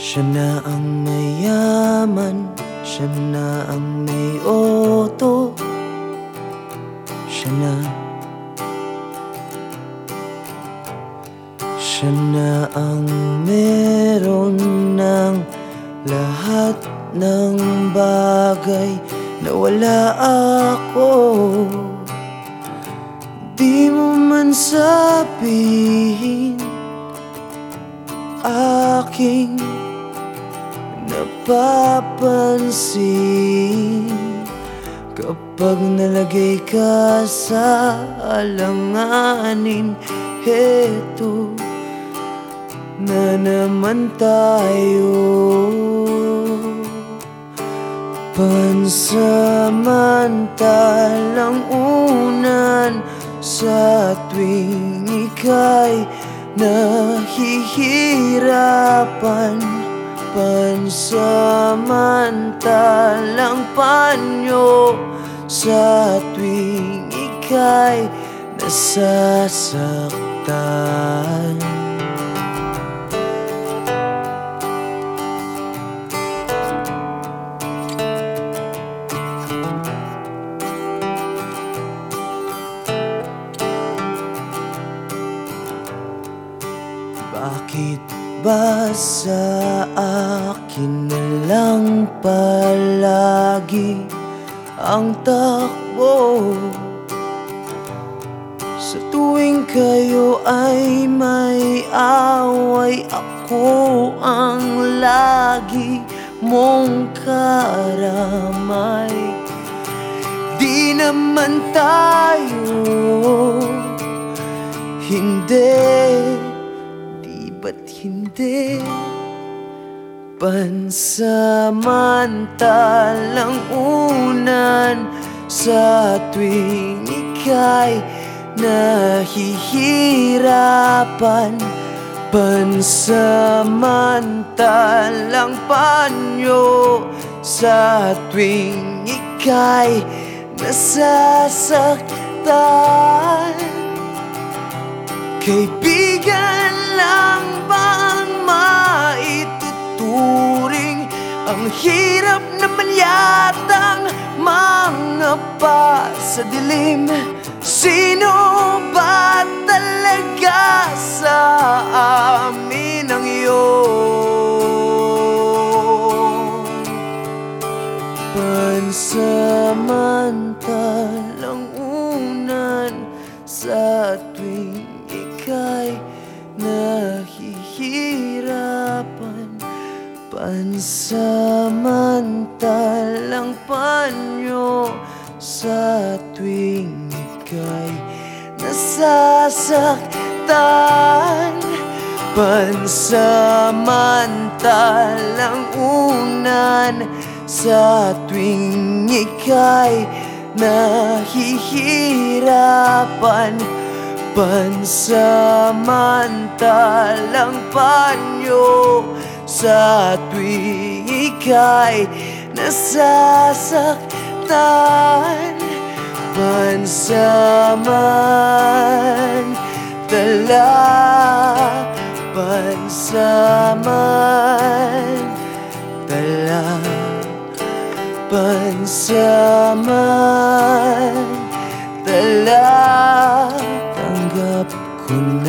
Siya na ang mayaman Siya na ang may oto. Siya na. Siya na ang meron ng lahat ng bagay na wala ako. Di mo man sabihin aking napapansin Kapag nalagay ka sa alanganin Heto na naman tayo. Pansamantalang unan sa tuwing ika'y nahihirapan Pansamantalang panyo sa tuwing ika'y nasasaktan. Bakit ba sa akin na lang palagi ang takbo? Sa tuwing kayo ay may away Ako ang lagi mong karamay Di naman tayo Hindi hindi. Pansamantalang unan Sa tuwing ika'y nahihirapan Pansamantalang panyo Sa tuwing ika'y nasasaktan. Kaibigan Ang hirap naman yatang mga pa sa dilim Sino ba talaga sa amin ang iyon? Pansamantalang unan sa tuwing ika'y Pansamantalang panyo sa tuwing ika'y nasasaktan. Pansamantalang unan sa tuwing ika'y nahihirapan. Pansamantalang panyo sa sa tuwing ika'y nasasaktan. Pansaman tala Pansaman tala Pansaman tala Tanggap ko na